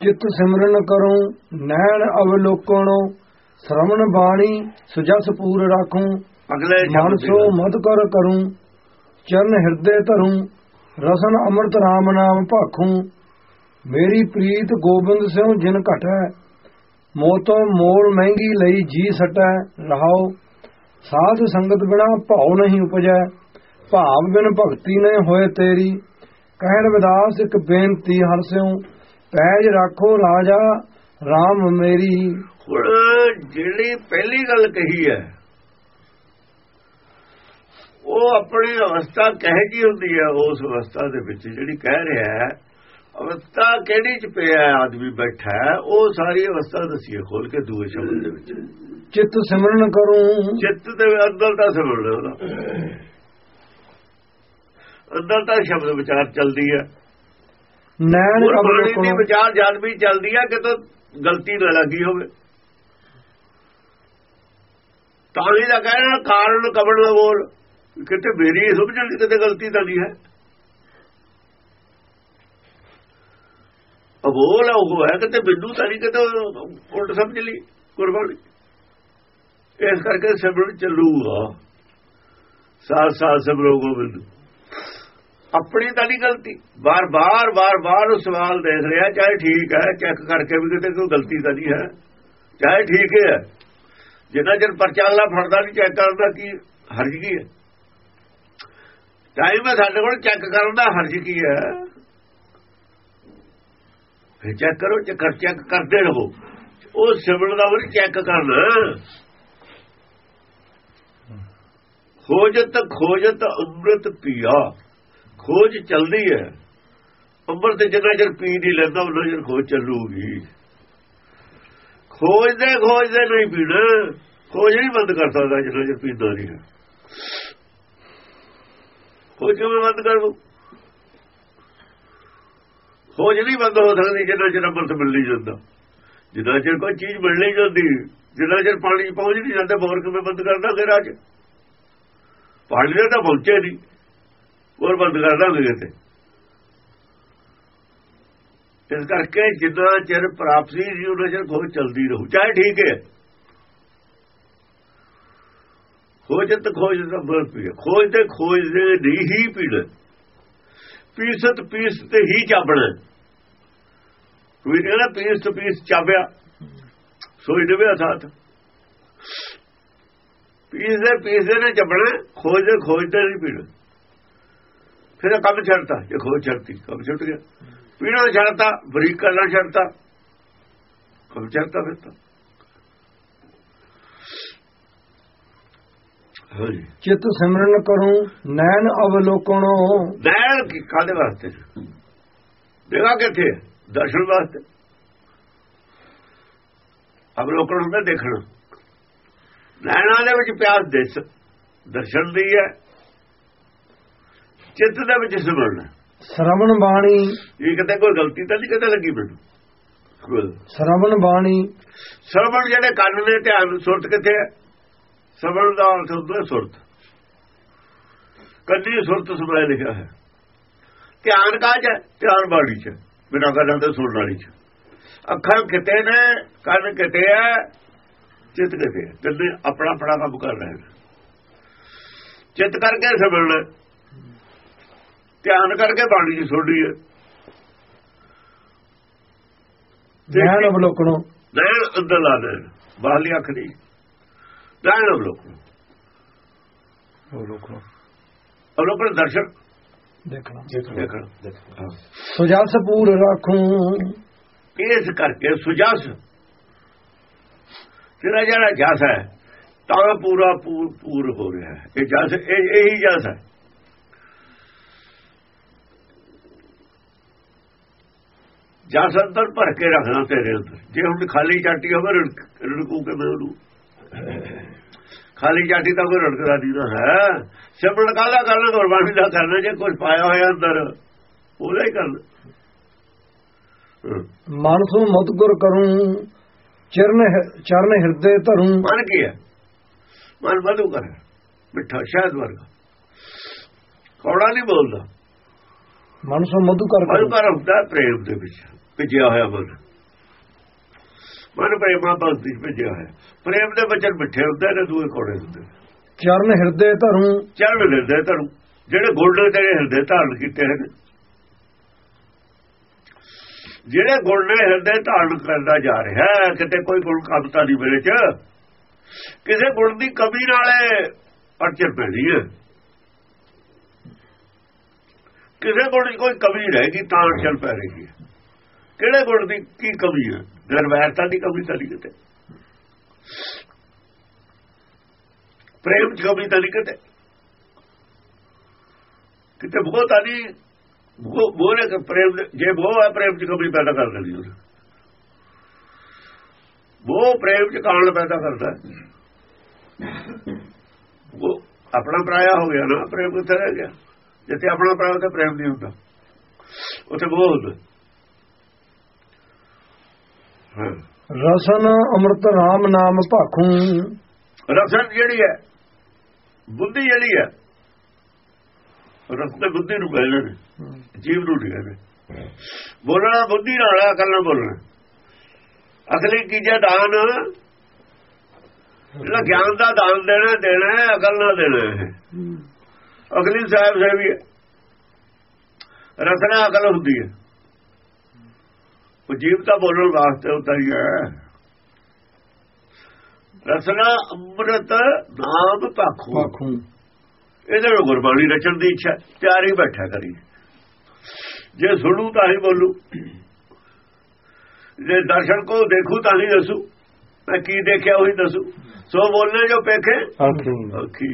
ਚਿਤ ਸਿਮਰਨ ਕਰੂੰ ਨੈਣ ਅਵਲੋਕਣੋ ਸ਼ਰਵਣ ਬਾਣੀ ਸੁਜਸ ਪੂਰ ਰਾਖੂੰ। ਅਗਲੇ ਮਨ ਸ਼ਬਦ ਸੋ ਮਦ ਕਰ ਕਰੂੰ ਚਰਨ ਹਿਰਦੇ ਧਰੂੰ ਰਸਨ ਅੰਮ੍ਰਿਤ ਰਾਮ ਨਾਮ ਭਾਖੂੰ। ਮੇਰੀ ਪ੍ਰੀਤ ਗੋਬਿੰਦ ਸਿਉ ਜਿਨ ਘਟੈ ਮੋਤੋਂ ਮੋਲ ਮਹਿੰਗੀ ਲਈ ਜੀ ਸਟੈ ਰਹਾਉ। ਸਾਧ ਸੰਗਤ ਬਿਨਾ ਭਾਉ ਨਹੀਂ ਉਪਜੈ ਭਾਵ ਬਿਨ ਭਗਤੀ ਨਹੀਂ ਹੋਏ ਤੇਰੀ। ਕਹਿਣ ਵਿਦਾਸ ਇੱਕ ਬੇਨਤੀ ਹਰ ਸਿਉ ਪੈਜ ਰੱਖੋ ਰਾਜਾ RAM ਮੇਰੀ। ਹੁਣ ਜਿਹੜੀ ਪਹਿਲੀ ਗੱਲ ਕਹੀ ਹੈ ਉਹ ਆਪਣੀ ਅਵਸਥਾ ਕਹਿ ਜੀ ਹੁੰਦੀ ਹੈ ਉਸ ਅਵਸਥਾ ਦੇ ਵਿੱਚ ਜਿਹੜੀ ਕਹਿ ਰਿਹਾ ਹੈ ਅਵਸਥਾ ਕਿਹੜੀ ਚ ਪਿਆ ਆਦਮੀ ਬੈਠਾ ਹੈ ਉਹ ਸਾਰੀ ਅਵਸਥਾ ਦਸੀਏ ਖੋਲ ਕੇ ਦੂਏ ਸ਼ਬਦ ਦੇ ਵਿੱਚ। ਚਿੱਤ ਸਿਮਰਨ ਕਰੂੰ। ਚਿੱਤ ਦੇ ਅੰਦਰ ਦਾ ਸਮਝਣਾ ਉਹਦਾ। ਅੰਦਰ ਦਾ ਸ਼ਬਦ ਵਿਚਾਰ ਚੱਲਦੀ ਹੈ। ਨੈਣ ਗੁਰਬਾਣੀ ਦੀ ਵਿਚਾਰ ਜਦ ਵੀ ਚੱਲਦੀ ਹੈ ਕਿ ਗਲਤੀ ਨਾ ਲੱਗੀ ਹੋਵੇ? ਤਾਂ ਹੀ ਤਾਂ ਕਹਿਣਾ ਕਾਰਨ ਕਬੜ ਨਾ ਬੋਲ। ਕਿਤੇ ਮੇਰੀ ਸਮਝਣ ਦੀ ਕਿਤੇ ਗਲਤੀ ਤਾਂ ਨਹੀਂ ਹੈ। ਅਬੋਲ ਉਹ ਹੈ ਕਿਤੇ ਬਿੰਦੂ ਤਾਂ ਨਹੀਂ ਕਿਤੇ ਉਲਟ ਸਮਝ ਲਈ ਗੁਰਬਾਣੀ। ਇਸ ਕਰਕੇ ਸਿਮਰਨ ਚੱਲੂਗਾ। ਸਾਥ ਸਾਥ ਸਿਮਰੋ ਗੋਬਿੰਦ ਆਪਣੀ ਤਾਂ ਨਹੀਂ ਗਲਤੀ। ਬਾਰ ਬਾਰ ਬਾਰ ਬਾਰ ਉਹ ਸਵਾਲ ਦੇਖ ਰਿਹਾ, ਚਾਹੇ ਠੀਕ ਹੈ ਚੈੱਕ ਕਰਕੇ ਵੀ ਕਿਤੇ ਕੋਈ ਗਲਤੀ ਤਾਂ ਨਹੀਂ ਹੈ। ਚਾਹੇ ਠੀਕ ਹੈ ਜਿੰਨਾ ਚਿਰ ਪਰਚਾਲਾ ਫੜਦਾ ਨਹੀਂ ਚੈੱਕ ਕਰਦਾ ਕੀ ਹਰਜ ਕੀ ਹੈ? ਟਾਈਮ ਹੈ ਸਾਡੇ ਕੋਲ ਚੈੱਕ ਕਰਨ ਦਾ ਹਰਜ ਕੀ ਹੈ। ਫਿਰ ਚੈੱਕ ਕਰੋ, ਚੱਕਰ ਚੈੱਕ ਕਰਦੇ ਰਹੋ। ਉਹ ਸਿਵਲ ਦਾ ਵੀ ਚੈੱਕ ਕਰਨਾ। ਖੋਜਤ ਖੋਜਤ ਅੰਮ੍ਰਿਤ ਪੀਆ। ਖੋਜ ਚੱਲਦੀ ਹੈ। ਅੰਮ੍ਰਿਤ ਜਿੰਨਾ ਚਿਰ ਪੀ ਨਹੀਂ ਲੈਂਦਾ ਉਹਨਾਂ ਚਿਰ ਖੋਜ ਚੱਲੂਗੀ। ਖੋਜਦੇ ਖੋਜਦੇ ਨਹੀਂ ਪੀਣਾ। ਖੋਜ ਨਹੀਂ ਬੰਦ ਕਰ ਸਕਦਾ ਜਿੰਨਾ ਚਿਰ ਪੀਂਦਾ ਨਹੀਂ ਹੈ। ਖੋਜ ਕਿਵੇਂ ਬੰਦ ਕਰ? ਦੂ ਖੋਜ ਨਹੀਂ ਬੰਦ ਹੋ ਸਕਦੀ ਜਿੰਨਾ ਚਿਰ ਅੰਮ੍ਰਿਤ ਮਿਲ ਨਹੀਂ ਜਾਂਦਾ। ਜਿੰਨਾ ਚਿਰ ਕੋਈ ਚੀਜ਼ ਮਿਲ ਨਹੀਂ ਜਾਂਦੀ, ਜਿੰਨਾ ਚਿਰ ਪਾਣੀ ਪਹੁੰਚ ਨਹੀਂ ਜਾਂਦਾ ਬੋਰ ਕਿਵੇਂ ਬੰਦ ਕਰਦਾ ਫਿਰ ਅੱਜ? ਪਾਣੀ ਦੇ ਤਾਂ ਪਹੁੰਚੇ ਨਹੀਂ। ਹੋਰ ਬੰਦ ਕਰ ਦਾਂਗੇ ਤੇ ਇਸ ਕਰਕੇ ਜਿੰਨਾ ਚਿਰ ਪ੍ਰਾਪਤੀ ਜੀ ਉਹਨਾਂ ਚਿਰ ਖੋਜ ਚਲਦੀ ਰਹੂ, ਚਾਹੇ ਠੀਕ ਹੈ। ਖੋਜ ਤੇ ਖੋਜ ਦਾ ਬਲ ਪੀ ਖੋਜ ਤੇ ਖੋਜ ਦੇ ਨਹੀਂ ਹੀ ਪੀੜ। ਪੀਸਤ ਪੀਸ ਤੇ ਹੀ ਚਾਬਣਾ। ਕੋਈ ਕਹਿੰਦਾ ਪੀਸ ਤੇ ਪੀਸ ਚਾਬਿਆ, ਸੋਈ ਦੇਵੇ ਸਾਥ ਪੀਸ ਦੇ ਪੀਸ ਦੇ ਨੇ ਚੱਬਣਾ, ਖੋਜ ਦੇ ਖੋਜ ਤੇ ਨਹੀਂ ਪੀੜ। ਫਿਰ ਕੰਮ ਛੱਡਤਾ। ਜੇ ਖੋਜ ਛੱਡਤੀ ਕੰਮ ਛੁੱਟ ਗਿਆ। ਪੀਣਾ ਛੱਡਤਾ ਬਰੀਕ ਕਰਨਾ ਛੱਡਤਾ। ਕੰਮ ਛੱਡਤਾ ਫਿਰ ਤਾਂ। ਚਿੱਤ ਸਿਮਰਨ ਕਰੂੰ ਨੈਣ ਅਵਲੋਕਣੋ। ਨੈਣ ਕੀ ਕਾਦੇ ਵਾਸਤੇ? ਦੇਗਾ ਕਿੱਥੇ? ਦਰਸ਼ਨ ਵਾਸਤੇ। ਅਵਲੋਕਨ ਹੁੰਦਾ ਦੇਖਣਾ। ਨੈਣਾਂ ਦੇ ਵਿੱਚ ਪਿਆਸ ਦਿਸ ਦਰਸ਼ਨ ਦੀ ਹੈ। ਚਿੱਤ ਦੇ ਵਿੱਚ ਸਿਮਰਨਾ ਸ਼ਰਵਣ ਬਾਣੀ। ਇਹ ਕਿਤੇ ਕੋਈ ਗਲਤੀ ਤਾਂ ਨਹੀਂ ਕਿਤੇ ਲੱਗੀ ਮੈਨੂੰ। ਸ਼ਰਵਣ ਬਾਣੀ। ਸਰਵਣ ਜਿਹੜੇ ਕੰਨ ਨੇ ਧਿਆਨ ਸੁਰਤ ਕਿੱਥੇ ਹੈ? ਸਰਵਣ ਦਾ ਅਰਥ ਹੁੰਦਾ ਸੁਰਤ। ਕੰਨੀ ਸੁਰਤ ਸੁਣਾਇਆ ਲਿਖਿਆ ਹੈ। ਧਿਆਨ ਕਾਜ ਹੈ? ਧਿਆਨ ਬਾੜੀ ਚ। ਬਿਨਾਂ ਗੱਲਾਂ ਤੋਂ ਸੁਣਨ ਵਾਲੀ ਚ। ਅੱਖਾਂ ਕਿਤੇ ਨੇ ਕੰਨ ਕਿਤੇ ਹੈ ਚਿੱਤ ਕਿਤੇ ਹੈ। ਤਿੰਨੇ ਆਪਣਾ ਆਪਣਾ ਕੰਮ ਕਰ ਰਹੇ ਨੇ। ਚਿੱਤ ਕਰਕੇ ਸਮਝਣਾ ਧਿਆਨ ਕਰਕੇ ਬਾਣੀ ਚ ਸੁਣਨੀ ਹੈ। ਨੈਣ ਅਵਲੋਕਣੋ ਨੈਣ ਅੰਦਰ ਲਾ ਦੇ ਬਾਹਲੀ ਅੱਖ ਨਹੀਂ ਨੈਣ ਅਵਲੋਕਨ ਅਵਲੋਕਣੋ ਅਵਲੋਕਨ ਦਰਸ਼ਨ। ਦੇਖਣਾ। ਦੇਖਣ। ਹਾਂ। ਸੁਜਸ ਪੂਰ ਰਾਖੂੰ। ਇਸ ਕਰਕੇ ਸੁਜਸ। ਤੇਰਾ ਜਿਹੜਾ ਜਸ ਹੈ ਤਾਂ ਪੂਰਾ ਪੂਰ ਪੂਰ ਹੋ ਰਿਹਾ ਹੈ। ਇਹ ਜਸ ਇਹ ਇਹੀ ਜਸ ਹੈ। ਜਸ ਅੰਦਰ ਭਰ ਕੇ ਰੱਖਣਾ ਤੇਰੇ ਅੰਦਰ। ਜੇ ਹੁਣ ਖਾਲੀ ਚਾਟੀ ਹੋਵੇ ਰੜਕ- ਕੇ ਮੈਂ ਉਹਨੂੰ। ਖਾਲੀ ਚਾਟੀ ਤਾਂ ਕੋਈ ਰੜਕਦਾ ਨਹੀਂ ਨਾ ਹੈ। ਸਿਮਰਨ ਕਾਲਾ ਕਰਨਾ ਗੁਰਬਾਣੀ ਦਾ ਕਰਨਾ ਜੇ ਕੁਝ ਪਾਇਆ ਹੋਇਆ ਅੰਦਰ ਉਹਦਾ ਹੀ ਕਰਨਾ। ਹਮ। ਮਨ ਸੋ ਮਤਗੁਰ ਕਰੂੰ ਚਰਨ ਚਰਨ ਹਿਰਦੇ ਧਰੂੰ। ਮਨ ਕੀ ਹੈ? ਮਨ ਮਧੂ ਕਰ। ਮਿੱਠਾ ਸ਼ਾਇਦ ਵਰਗਾ। ਕੌੜਾ ਨਹੀਂ ਬੋਲਦਾ। ਮਨ ਸੋ ਮਧੂ ਕਰ ਕਰੂੰ। ਕਰ ਹੁੰਦਾ ਪ੍ਰੇਮ ਦੇ ਵਿੱਚ। ਭਿੱਜਿਆ ਹੋਇਆ ਮਨ ਮਨ ਪ੍ਰੇਮਾ ਭਗਤੀ ਭੇਜਿਆ ਹੈ ਪ੍ਰੇਮ ਦੇ ਬਚਨ ਮਿੱਠੇ ਹੁੰਦੇ ਨੇ ਦੂਏ ਕੋੜੇ ਹੁੰਦੇ। ਚਰਨ ਹਿਰਦੇ ਧਰੂ। ਚਰਨ ਹਿਰਦੇ ਧਰੂ। ਜਿਹੜੇ ਨੇ ਤੇਰੇ ਹਿਰਦੇ ਧਾਰਨ ਕੀਤੇ ਹਨ। ਜਿਹੜੇ ਗੁਣ ਨੇ ਹਿਰਦੇ ਧਾਰਨ ਕਰਦਾ ਜਾ ਰਿਹਾ ਕਿਤੇ ਕੋਈ ਗੁਣ ਕਮਤਾ ਨਹੀਂ ਮੇਰੇ ਚ ਕਿਸੇ ਗੁਣ ਦੀ ਕਮੀ ਨਾਲੇ ਅੜਚਨ ਪੈਣੀ ਹੈ। ਕਿਸੇ ਗੁਣ ਦੀ ਕੋਈ ਕਮੀ ਰਹੇਗੀ ਤਾਂ ਅੜਚਨ ਪੈ ਰਹੀ ਹੈ। ਕਿਹੜੇ ਗੁਣ ਦੀ ਕੀ ਕਮੀ ਹੈ ਨਿਰਵੈਰਤਾ ਦੀ ਕਮੀ ਤਾਂ ਨਹੀਂ ਕਿਤੇ? ਪ੍ਰੇਮ ਚ ਕਮੀ ਤਾਂ ਨਹੀਂ ਕਿਤੇ ਕਿਤੇ ਬਹੁਤ ਆਦੀ ਬੋਲੇ ਕਿ ਪ੍ਰੇਮ ਜੇ ਉਹ ਹੈ ਪ੍ਰੇਮ ਚ ਕਮੀ ਪੈਦਾ ਕਰ ਦਿੰਦੀ ਉਹਨੇ। ਉਹ ਪ੍ਰੇਮ ਚ ਕਾਣ ਪੈਦਾ ਕਰਦਾ। ਉਹ ਆਪਣਾ ਪਰਾਇਆ ਹੋ ਗਿਆ ਨਾ, ਪ੍ਰੇਮ ਕਿੱਥੇ ਰਹਿ ਗਿਆ। ਜਿੱਥੇ ਆਪਣਾ ਪਰਾਇਆ, ਉੱਥੇ ਪ੍ਰੇਮ ਨਹੀਂ ਹੁੰਦਾ। ਉੱਥੇ ਬਹੁਤ ਹੁੰਦਾ। ਰਸਨ ਅੰਮ੍ਰਿਤ ਰਾਮ ਨਾਮ ਭਾਖੂ। ਰਸਨ ਜਿਹੜੀ ਹੈ ਬੁੱਧੀ ਜਿਹੜੀ ਹੈ ਰਸਨ ਬੁੱਧੀ ਨੂੰ ਕਹਿੰਦੇ ਨੇ ਜੀਵ ਨੂੰ ਕਹਿੰਦੇ। ਬੋਲਣਾ ਬੁੱਧੀ ਨਾਲ ਅਕਲ ਨਾਲ ਬੋਲਣਾ। ਅਸਲੀ ਕੀਜਾ ਦਾਨ। ਜਿਹੜਾ ਗਿਆਨ ਦਾ ਦਾਨ ਦੇਣਾ ਦੇਣਾ ਹੈ ਅਕਲ ਨਾਲ ਦੇਣਾ ਹੈ। ਅਗਲੀ ਸਾਹਿਬ ਹੈ। ਰਸਨਾ ਅਕਲ ਹੁੰਦੀ ਹੈ। ਉਹ ਜੀਵ ਤਾਂ ਬੋਲਣ ਵਾਸਤੇ ਉਤਾਰੀ ਹੈ ਰਸਨਾ ਅੰਮ੍ਰਿਤ ਨਾਮ ਭਾਖੂ ਇਹਦੇ ਨੂੰ ਗੁਰਬਾਣੀ ਰਚਣ ਦੀ ਇੱਛਾ ਤਿਆਰ ਬੈਠਾ ਕਰੀ। ਜੇ ਸੁਣੂ ਤਾਂ ਹੀ ਬੋਲੂ। ਜੇ ਦਰਸ਼ਨ ਕੋ ਦੇਖੂ ਤਾਂ ਹੀ ਦੱਸੂ। ਮੈਂ ਕੀ ਦੇਖਿਆ ਉਹੀ ਦੱਸੂ। ਸੋ ਬੋਲਨੇ ਜੋ ਪੇਖੇ ਅੱਖੀ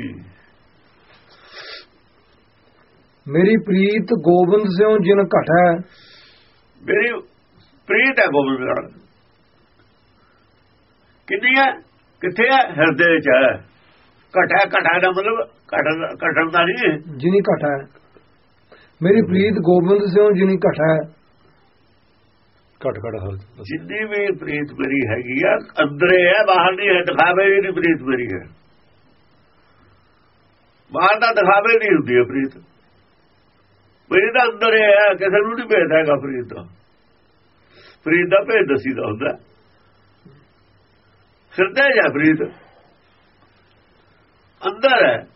ਮੇਰੀ ਪ੍ਰੀਤ ਗੋਬਿੰਦ ਸਿਉ ਜਿਨ ਘਟੈ। ਮੇਰੀ ਪ੍ਰੀਤ ਹੈ ਗੋਬਿੰਦ ਨਾਲ ਕਿੰਨੀ ਹੈ? ਕਿੱਥੇ ਹੈ? ਹਿਰਦੇ ਚ ਹੈ। ਘਟਾ ਘਟਾ ਦਾ ਮਤਲਬ ਘਟਣ ਘਟਣ ਦਾ ਨਹੀਂ ਹੈ। ਜਿਨੀ ਘਟੈ ਮੇਰੀ ਪ੍ਰੀਤ ਗੋਬਿੰਦ ਸਿਉ ਜਿਨੀ ਘਟੈ ਘਟ ਘਟ ਹਰ। ਜਿੰਨੀ ਵੀ ਪ੍ਰੀਤ ਮੇਰੀ ਹੈਗੀ ਆ ਅੰਦਰੇ ਹੈ ਬਾਹਰ ਨਹੀਂ ਹੈ ਦਿਖਾਵੇ ਨਹੀਂ ਪ੍ਰੀਤ ਮੇਰੀ ਹੈ। ਬਾਹਰ ਦਾ ਦਿਖਾਵੇ ਨਹੀਂ ਹੁੰਦੀ ਹੈ ਪ੍ਰੀਤ। ਮੇਰੀ ਤਾਂ ਅੰਦਰ ਹੈ ਕਿਸੇ ਨੂੰ ਨਹੀਂ ਭੇਦ ਹੈਗਾ ਪ੍ਰੀਤ। ਦਾ ਪ੍ਰੀਤ ਦਾ ਭੇਦ ਦਸੀਦਾ ਹੁੰਦਾ। ਹਿਰਦੇ ਜਾ ਪ੍ਰੀਤ। ਅੰਦਰ ਹੈ।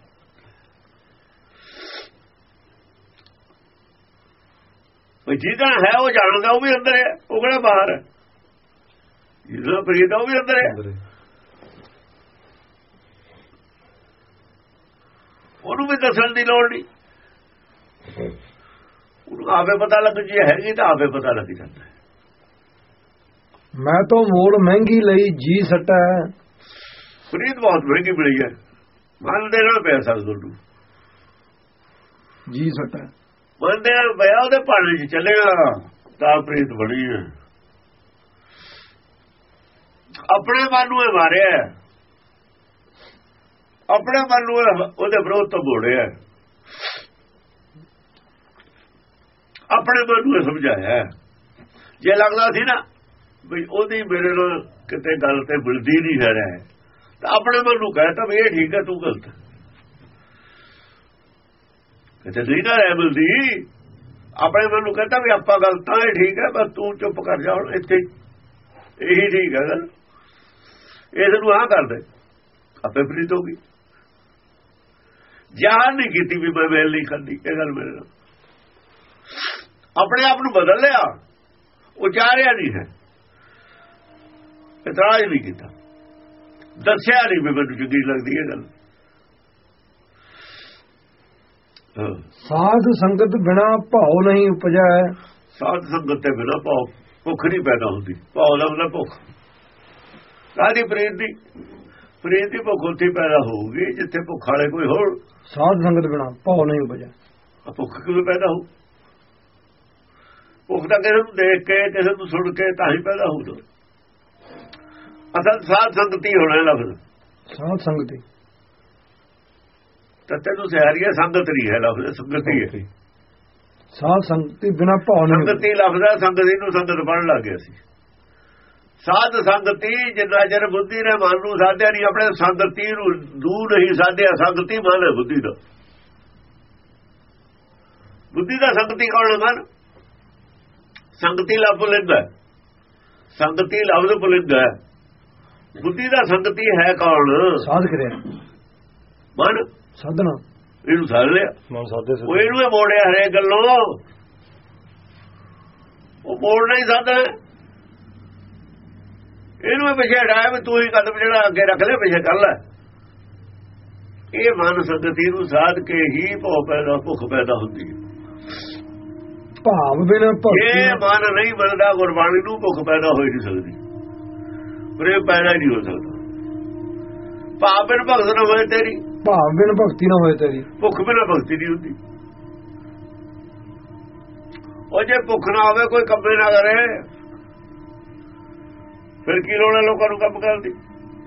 ਉਹ ਜਿਹਦਾ ਹੈ ਉਹ ਜਾਣਦਾ ਉਹ ਵੀ ਅੰਦਰ ਹੈ। ਉਹ ਕਿਹੜਾ ਬਾਹਰ ਹੈ? ਜਿਹਦਾ ਪ੍ਰੀਤ ਆ ਉਹ ਵੀ ਅੰਦਰ ਹੈ। ਉਹਨੂੰ ਵੀ ਦੱਸਣ ਦੀ ਲੋੜ ਨਹੀਂ। ਉਹਨੂੰ ਆਪੇ ਪਤਾ ਲੱਗ ਜੇ ਹੈਗੀ ਤਾਂ ਆਪੇ ਪਤਾ ਲੱਗ ਜਾਂਦਾ। ਮੈਂ ਤੋਂ ਮੋੜ ਮਹਿੰਗੀ ਲਈ ਜੀ ਸਟੈ ਪ੍ਰੀਤ ਬਹੁਤ ਮਹਿੰਗੀ ਮਿਲੀ ਹੈ ਮਨ ਦੇ ਨਾਲ ਪਿਆ ਸਤਿਗੁਰ ਨੂੰ ਜੀ ਸਟੈ ਮਨ ਦੇ ਪਿਆ ਉਹਦੇ ਭਾਣੇ 'ਚ ਚੱਲਿਆ ਤਾਂ ਪ੍ਰੀਤ ਬਣੀ ਹੈ ਆਪਣੇ ਮਨ ਨੂੰ ਇਹ ਮਾਰਿਆ। ਆਪਣੇ ਮਨ ਨੂੰ ਉਹਦੇ ਵਿਰੋਧ ਤੋਂ ਮੋੜਿਆ ਹੈ। ਆਪਣੇ ਮਨ ਨੂੰ ਸਮਝਾਇਆ। ਜੇ ਲੱਗਦਾ ਸੀ ਨਾ ਵੀ ਉਹਦੀ ਮੇਰੇ ਨਾਲ ਕਿਤੇ ਗੱਲ ਤੇ ਮਿਲਦੀ ਨਹੀਂ ਹੈ ਰਹਿ। ਤਾਂ ਆਪਣੇ ਮਨ ਨੂੰ ਕਹਿਤਾ ਵੀ ਇਹ ਠੀਕ ਹੈ, ਤੂੰ ਗਲਤ ਕਿਤੇ ਨਹੀਂ ਨਾ ਰਹਿ ਮਿਲਦੀ। ਆਪਣੇ ਮਨ ਨੂੰ ਕਹਿੰਦਾ ਵੀ ਆਪਾਂ ਗਲਤ ਆ ਇਹ ਠੀਕ ਹੈ, ਬਸ ਤੂੰ ਚੁੱਪ ਕਰ ਜਾ ਹੁਣ ਇੱਥੇ। ਇਹੀ ਠੀਕ ਹੈ ਗੱਲ ਇਸ ਨੂੰ ਆਹ ਕਰਦੇ ਆਪੇ ਪ੍ਰੀਤ ਹੋ ਗਈ। ਜਾਣ ਨਹੀਂ ਕੀਤੀ ਵੀ ਮੈਂ ਵੇਲ ਨਹੀਂ ਕਰਦੀ ਇਹ ਗੱਲ ਮੇਰੇ ਨਾਲ। ਆਪਣੇ ਆਪ ਨੂੰ ਬਦਲ ਲਿਆ। ਉਹ ਚਾਹ ਰਿਹਾ ਨਹੀਂ ਹੈ। ਇਤਰਾਜ਼ ਨਹੀਂ ਕੀਤਾ। ਦੱਸਿਆ ਨਹੀਂ ਵੀ ਮੈਨੂੰ ਚੰਗੀ ਲੱਗਦੀ ਹੈ ਗੱਲ। ਸਾਧ ਸੰਗਤ ਬਿਨਾ ਭਾਉ ਨਹੀਂ ਉਪਜੈ। ਸਾਧ ਸੰਗਤ ਤੇ ਬਿਨਾ ਭਾਵ ਭੁੱਖ ਨਹੀਂ ਪੈਦਾ ਹੁੰਦੀ। ਭਾਵ ਦਾ ਮਤਲਬ ਭੁੱਖ। ਕਾਦੀ ਪ੍ਰੀਤ ਦੀ ਪ੍ਰੀਤ ਦੀ ਭੁੱਖ ਉੱਥੇ ਪੈਦਾ ਹੋਊਗੀ ਜਿੱਥੇ ਭੁੱਖ ਵਾਲੇ ਕੋਈ ਹੋਰ ਸਾਧ ਸੰਗਤ ਬਿਨਾ ਭਾਉ ਨਹੀਂ ਉਪਜੈ। ਭੁੱਖ ਕਿਵੇਂ ਪੈਦਾ ਹੋਊ? ਭੁੱਖ ਤਾਂ ਕਿਸੇ ਨੂੰ ਦੇਖ ਕੇ ਕਿਸੇ ਨੂੰ ਸੁਣ ਕੇ ਤਾਂ ਹੀ ਪੈਦਾ ਹੋਊਗਾ ਅਸਲ ਸਾਧ ਸੰਗਤੀ ਹੋਣਾ ਲਫ਼ਜ਼। ਸਾਧ ਸੰਗਤੀ ਤਾਂ ਤੈਨੂੰ ਸਿਆਰੀਆ ਸੰਗਤ ਨਹੀਂ ਹੈ ਲਫ਼ਜ਼ ਸੰਗਤੀ ਹੈ ਸਾਧ ਸੰਗਤੀ ਬਿਨਾ ਭਾਉ ਨਹੀਂ। ਸੰਗਤੀ ਲਫ਼ਜ਼ ਹੈ ਸੰਗਤੀ ਨੂੰ ਸੰਗਤ ਬਣ ਲੱਗ ਗਿਆ ਸੀ ਸਾਧ ਸੰਗਤੀ ਜਿੰਨਾ ਚਿਰ ਬੁੱਧੀ ਨੇ ਮਨ ਨੂੰ ਸਾਧਿਆ ਨਹੀਂ ਆਪਣੇ ਸੰਗਤੀ ਨੂੰ ਦੂਰ ਨਹੀਂ ਸਾਧਿਆ ਸੰਗਤੀ ਮਨ ਹੈ ਬੁੱਧੀ ਦਾ। ਬੁੱਧੀ ਦਾ ਸੰਗਤੀ ਕੌਣ ਹੈ ਮਨ? ਸੰਗਤੀ ਲੱਭ ਲੈਂਦਾ ਸੰਗਤੀ ਲਫ਼ਜ਼ ਪੁਲਿੰਗ ਹੈ। ਬੁੱਧੀ ਦਾ ਸੰਗਤੀ ਹੈ ਕੌਣ? ਸਾਧ ਕਰਿਆ ਮਨ? ਸਾਧਨਾ। ਇਹਨੂੰ ਸਾਧ ਲਿਆ। ਮਨ ਸਾਧੇ ਉਹ ਇਹਨੂੰ ਹੀ ਮੋੜਿਆ ਹਰੇ ਗੱਲੋਂ। ਉਹ ਮੋੜਨਾ ਹੀ ਸਾਧ ਇਹਨੂੰ ਹੀ ਪਿੱਛੇ ਹਟਾਇਆ ਵੀ ਤੂੰ ਹੀ ਕਦਮ ਜਿਹੜਾ ਅੱਗੇ ਰੱਖ ਲੈ ਪਿੱਛੇ ਕਰ ਲੈ। ਇਹ ਮਨ ਸੰਗਤੀ ਨੂੰ ਸਾਧ ਕੇ ਹੀ ਭੁੱਖ ਪੈਦਾ ਭੁੱਖ ਪੈਦਾ ਹੁੰਦੀ ਹੈ। ਭਾਵ ਬਿਨ ਭਗਤੀ ਇਹ ਮਨ ਨਹੀਂ ਮਿਲਦਾ ਗੁਰਬਾਣੀ ਨੂੰ ਭੁੱਖ ਪੈਦਾ ਹੋਈ ਨਹੀਂ ਸਕਦੀ। ਪ੍ਰੇਮ ਪੈਦਾ ਨਹੀਂ ਹੋ ਸਕਦਾ। ਭਾਵ ਬਿਨ ਭਗਤ ਨਾ ਹੋਏ ਤੇਰੀ। ਭਾਵ ਬਿਨ ਭਗਤੀ ਨਾ ਹੋਏ ਤੇਰੀ। ਭੁੱਖ ਬਿਨਾ ਭਗਤੀ ਨਹੀਂ ਹੁੰਦੀ। ਉਹ ਜੇ ਭੁੱਖ ਨਾ ਹੋਵੇ ਕੋਈ ਕੰਮੇ ਨਾ ਕਰੇ। ਫਿਰ ਕੀ ਲੋੜ ਹੈ ਲੋਕਾਂ ਨੂੰ ਕੰਮ ਕਰਨ ਦੀ?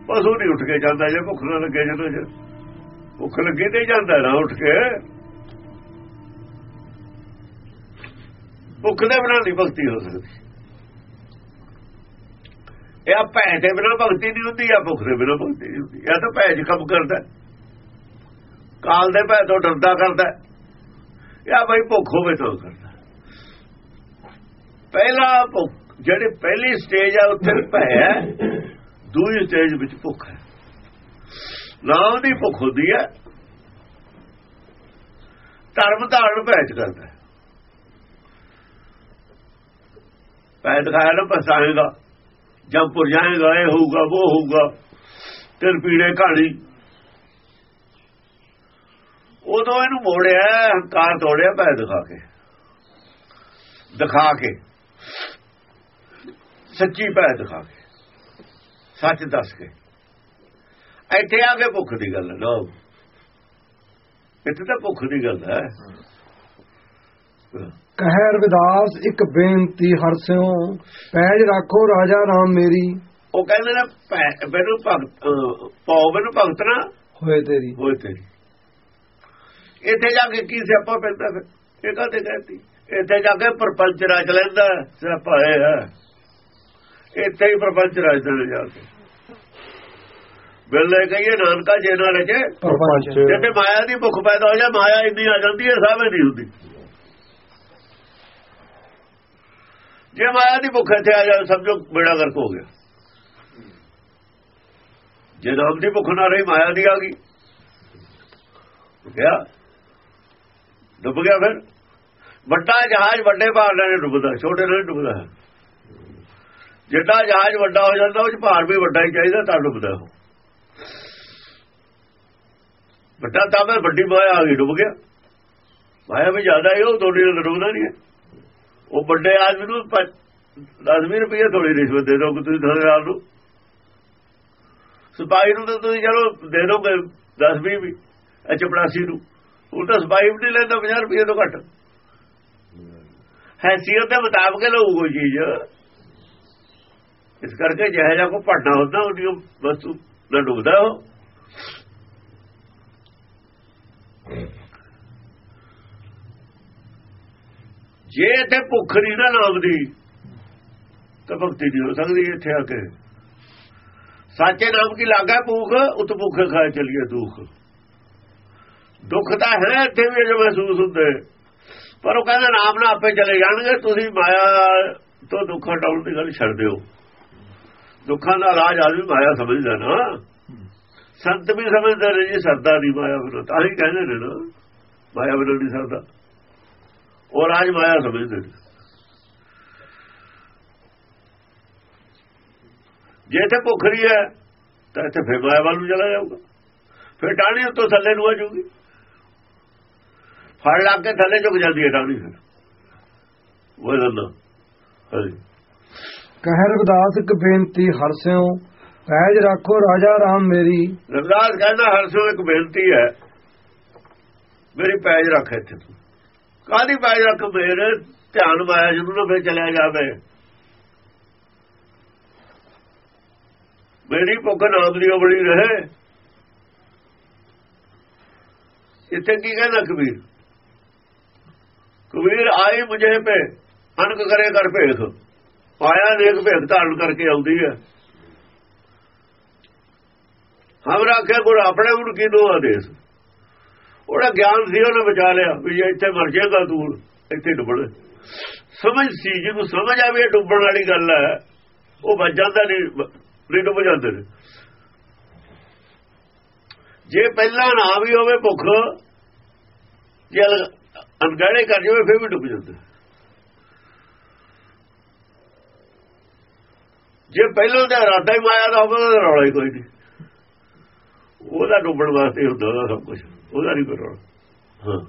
ਪਸ਼ੂ ਨਹੀਂ ਉੱਠ ਕੇ ਜਾਂਦਾ ਜੇ ਭੁੱਖ ਨਾ ਲੱਗੇ ਜਦੋਂ ਜੇ। ਭੁੱਖ ਲੱਗੇ ਤੇ ਜਾਂਦਾ ਨਾ ਉੱਠ ਕੇ। ਭੁੱਖ ਦੇ ਬਿਨਾਂ ਨਹੀਂ ਭਗਤੀ ਹੋ ਸਕਦੀ। ਇਹ ਆ ਭੈ ਦੇ ਬਿਨਾਂ ਭਗਤੀ ਨਹੀਂ ਹੁੰਦੀ ਆ ਭੁੱਖ ਦੇ ਬਿਨਾਂ ਭਗਤੀ ਨਹੀਂ ਹੁੰਦੀ। ਇਹ ਤਾਂ ਭੈ 'ਚ ਕੰਮ ਕਰਦਾ ਕਾਲ ਦੇ ਭੈ ਤੋਂ ਡਰਦਾ ਕਰਦਾ ਹੈ। ਇਹ ਬਈ ਭੁੱਖ ਹੋਵੇ ਤਾਂ ਕਰਦਾ ਪਹਿਲਾ ਭੁੱਖ, ਜਿਹੜੀ ਪਹਿਲੀ ਸਟੇਜ ਆ, ਉੱਥੇ ਭੈ ਹੈ। ਦੂਜੀ ਸਟੇਜ ਵਿੱਚ ਭੁੱਖ ਹੈ। ਨਾਮ ਦੀ ਭੁੱਖ ਹੁੰਦੀ ਹੈ। ਧਰਮ ਧਾਰਨ ਭੈ ਚ ਕਰਦਾ ਭੈ ਦਿਖਾਇਆ ਨਾ ਪਸਾਏਗਾ ਜਦ ਪੁਰ ਜਾਏਗਾ ਇਹ ਹੋਊਗਾ, ਉਹ ਹੋਊਗਾ ਤੇਰ ਪੀੜੇ ਕਹਾਣੀ ਉਦੋਂ ਇਹਨੂੰ ਮੋੜਿਆ, ਹੰਕਾਰ ਤੋੜਿਆ ਪੈ ਦਿਖਾ ਕੇ। ਦਿਖਾ ਕੇ। ਸੱਚੀ ਪੈ ਦਿਖਾ ਕੇ। ਸੱਚ ਦੱਸ ਕੇ। ਇੱਥੇ ਆ ਕੇ ਭੁੱਖ ਦੀ ਗੱਲ ਹੈ ਨਾ ਇੱਥੇ ਤਾਂ ਭੁੱਖ ਦੀ ਗੱਲ ਹੈ। ਕਹਿ ਰਵਿਦਾਸ ਇੱਕ ਬੇਨਤੀ ਹਰਸਿਓ ਪੈਜ ਰੱਖੋ ਰਾਜਾ ਰਾਮ ਮੇਰੀ। ਉਹ ਕਹਿੰਦੇ ਨੇ ਮੈਨੂੰ ਭਗਤ ਪਾਉ ਮੈਨੂੰ ਭਗਤ ਨਾ। ਹੋਏ ਤੇਰੀ। ਹੋਏ ਤੇਰੀ। ਇੱਥੇ ਜਾ ਕੇ ਕੀ ਸਿਆਪਾ ਪੈਂਦਾ ਫਿਰ? ਇਹ ਕਾਹਤੇ ਕਹਿੰਦੀ ਇੱਥੇ ਜਾ ਕੇ ਪਰਪੰਚ ਰਚ ਲੈਂਦਾ ਸਿਆਪਾ ਹੈ। ਇੱਥੇ ਹੀ ਪਰਪੰਚ ਰਚਦਾ ਜਾ ਕੇ। ਬਿੱਲੇ ਕਹੀਏ ਨਾਨਕਾ ਜੇ ਨਾਲ ਰਚੇ ਪਰਪੰਚ। ਜਿੱਥੇ ਮਾਇਆ ਦੀ ਭੁੱਖ ਪੈਦਾ ਹੋ ਜਾ ਮਾਇਆ ਇੰਨੀ ਆ ਜਾਂਦੀ ਹੈ ਸਾਵੇਂ ਨਹੀਂ ਹੁੰਦੀ। ਜੇ ਮਾਇਆ ਦੀ ਭੁੱਖ ਇੱਥੇ ਆ ਜਾਵੇ, ਸਮਝੋ ਬੇੜਾ ਗਰਕ ਹੋ ਗਿਆ। ਜੇ ਨਾਮ ਦੀ ਭੁੱਖ ਨਾ ਰਹੀ, ਮਾਇਆ ਦੀ ਆ ਗਈ। ਗਿਆ ਡੁੱਬ ਗਿਆ ਫਿਰ। ਵੱਡਾ ਜਹਾਜ਼ ਵੱਡੇ ਭਾਰ ਨਾਲ ਡੁੱਬਦਾ, ਛੋਟੇ ਨਾਲ ਡੁੱਬਦਾ। ਜਿੱਡਾ ਜਹਾਜ਼ ਵੱਡਾ ਹੋ ਜਾਂਦਾ, ਉਹ ਚ ਭਾਰ ਵੀ ਵੱਡਾ ਹੀ ਚਾਹੀਦਾ, ਤਾਂ ਡੁੱਬਦਾ ਉਹ। ਵੱਡਾ ਤਾਂ ਮੈਂ ਵੱਡੀ ਮਾਇਆ ਆ ਗਈ, ਡੁੱਬ ਗਿਆ। ਮਾਇਆ ਵੀ ਜ਼ਿਆਦਾ ਹੈ ਉਹ ਥੋੜੀ ਨਾਲ ਡੁੱਬਦਾ ਨਹੀਂ ਹੈ। ਉਹ ਵੱਡੇ ਆਦਮੀ ਨੂੰ 10 ਰੁਪਏ ਥੋੜੀ ਰਿਸ਼ਵਤ ਦੇ ਦੋ ਤੁਸੀਂ ਥਾਣੇਦਾਰ ਨੂੰ। ਸਪਾਈ ਨੂੰ ਤਾਂ ਤੁਸੀਂ ਚਲੋ ਦੇ ਦੋਗੇ 10 20 ਵੀ ਚਪੜਾਸੀ ਨੂੰ। ਉਹ ਤਾਂ ਸਿਪਾਹੀ ਵੀ ਨਹੀਂ ਲੈਂਦਾ 50 ਰੁਪਏ ਤੋਂ ਘੱਟ। ਹੈਸੀਅਤ ਦੇ ਮੁਤਾਬਕ ਲਊ ਕੋਈ ਚੀਜ਼। ਇਸ ਕਰਕੇ ਜਿਹੇ ਜਿਹਾ ਕੋ ਪੜਨਾ ਹੁੰਦਾ, ਉਹਦੀ ਵਸਤੂ ਨਾ ਡੁੱਬਦਾ ਉਹ। ਜੇ ਇੱਥੇ ਭੁੱਖ ਨਹੀਂ ਨਾ ਨਾਮ ਦੀ ਤਾਂ ਭਗਤੀ ਨਹੀਂ ਹੋ ਸਕਦੀ ਇੱਥੇ ਆ ਕੇ। ਸਾਚੇ ਨਾਮ ਕੀ ਲਾਗਾ ਭੁੱਖ? ਉਤ ਭੁੱਖ ਖਾਏ ਚਲੀਏ ਦੁੱਖ। ਦੁੱਖ ਤਾਂ ਹੈ ਇੱਥੇ ਵੀ ਜੋ ਮਹਿਸੂਸ ਹੁੰਦੇ। ਪਰ ਉਹ ਕਹਿੰਦਾ ਨਾਮ ਨਾਲ ਆਪੇ ਚਲੇ ਜਾਣਗੇ, ਤੁਸੀਂ ਮਾਇਆ ਤੋਂ ਦੁੱਖ ਹਟਾਉਣ ਦੀ ਗੱਲ ਛੱਡ ਦਿਓ। ਦੁੱਖਾਂ ਦਾ ਰਾਜ ਆਦਮੀ ਮਾਇਆ ਸਮਝਦਾ ਨਾ। ਸੰਤ ਵੀ ਸਮਝਦੇ ਨੇ ਜੀ, ਸਰਦਾ ਨਹੀਂ ਮਾਇਆ ਬਿਨਾਂ ਤਾਂ ਹੀ ਕਹਿੰਦੇ ਨੇ ਨਾ, ਮਾਇਆ ਬਿਨਾਂ ਨਹੀਂ ਸਰਦਾ। ਉਹ ਰਾਜ ਮਾਇਆ ਸਮਝਦੇ ਨੇ ਜੇ ਤੇ ਭੁੱਖ ਰਹੀ ਹੈ ਤਾਂ ਇੱਥੇ ਫੇਰ ਮਾਇਆ ਵੱਲ ਨੂੰ ਚਲਾ ਜਾਊਗਾ। ਫਿਰ ਟਾਣੀ ਉੱਤੋਂ ਥੱਲੇ ਨੂੰ ਆ ਜਾਊਗੀ। ਫੜ ਲਾ ਕੇ ਥੱਲੇ ਝੁਕ ਜਾਂਦੀ ਹੈ ਟਾਣੀ ਫਿਰ। ਉਹ ਦੰਦਾ ਹਾਂਜੀ। ਕਹਿ ਰਵਿਦਾਸ ਇੱਕ ਬੇਨਤੀ ਹਰਸਿਓ ਪੈਜ ਰੱਖੋ ਰਾਜਾ ਰਾਮ ਮੇਰੀ। ਰਵਿਦਾਸ ਕਹਿੰਦਾ ਹਰਸੋ ਇੱਕ ਬੇਨਤੀ ਹੈ। ਮੇਰੀ ਪੈਜ ਰੱਖ ਇੱਥੇ ਤੂੰ। ਕਾਦੀ ਪੈਜ ਰੱਖ ਧਿਆਨ ਮਾਇਆ ਜਦੋਂ ਨਾ ਫੇਰ ਚਲਿਆ ਜਾਵੇ। ਮੇਰੀ ਭੁੱਖ ਨਾਮ ਦੀ ਬੜੀ ਰਹੇ। ਇੱਥੇ ਕੀ ਕਹਿੰਦਾ ਕਬੀਰ? ਕਬੀਰ, ਆਈ ਮੁਝੇ ਪੇ ਅਨਕ ਕਰੇ ਕਰ ਭੇਖ। ਪਾਇਆ ਦੇਖ ਭੇਖ ਧਾਰਨ ਕਰਕੇ ਆਉਂਦੀ ਹੈ। ਹਮ ਰੱਖਿਆ ਗੁਰ, ਆਪਣੇ ਗੁਰ ਕੀ ਦੋ ਆਦੇਸ਼? ਉਹਦਾ ਗਿਆਨ ਸੀ, ਉਹਨੇ ਬਚਾ ਲਿਆ ਵੀ ਜੇ ਇੱਥੇ ਮਰ ਜਾਏਗਾ ਤੂੰ ਇੱਥੇ ਡੁੱਬਣ। ਸਮਝ ਸੀ, ਜਿਹਨੂੰ ਸਮਝ ਆਵੇ ਡੁੱਬਣ ਵਾਲੀ ਗੱਲ ਹੈ। ਉਹ ਬਚ ਜਾਂਦਾ ਨਹੀਂ ਨਹੀਂ ਡੁੱਬ ਜਾਂਦੇ ਨੇ। ਜੇ ਪਹਿਲਾਂ ਨਾ ਵੀ ਹੋਵੇ ਭੁੱਖ, ਜੇ ਅਣਗੜੇ ਕਰ ਜਾਵੇ, ਫਿਰ ਵੀ ਡੁੱਬ ਜਾਂਦੇ। ਜੇ ਪਹਿਲਾਂ ਦਾ ਇਰਾਦਾ ਹੀ ਮਾਇਆ ਦਾ ਹੋਵੇ ਤਾਂ ਰੌਲਾ ਹੀ ਕੋਈ ਨਹੀਂ। ਉਹਦਾ ਡੁੱਬਣ ਵਾਸਤੇ ਹੁੰਦਾ ਉਹਦਾ ਸਭ ਕੁਝ ਉਹਦਾ ਨਹੀਂ ਕੋਈ ਹਾਂ।